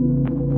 you.